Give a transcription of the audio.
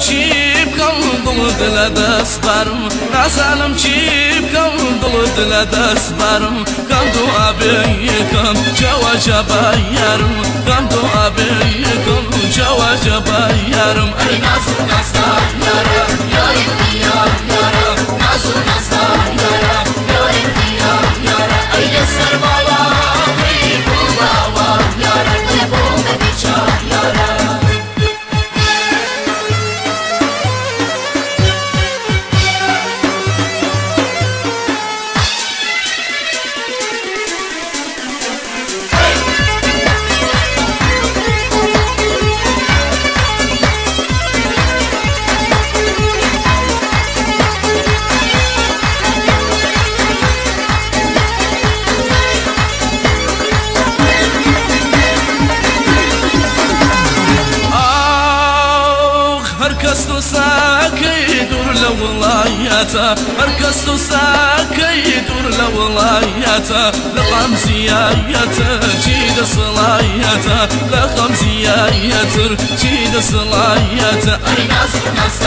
چیب کم دل دست برم نزنم چیب کم دل دل دست برم کم دو آبی کم جوا یارم کم دو آبی کم لولايته. مركز ساكيدور لولايته. لخمسيايته جيد صلايته. لخمسيايته جيد صلايته. أي ناس ناس.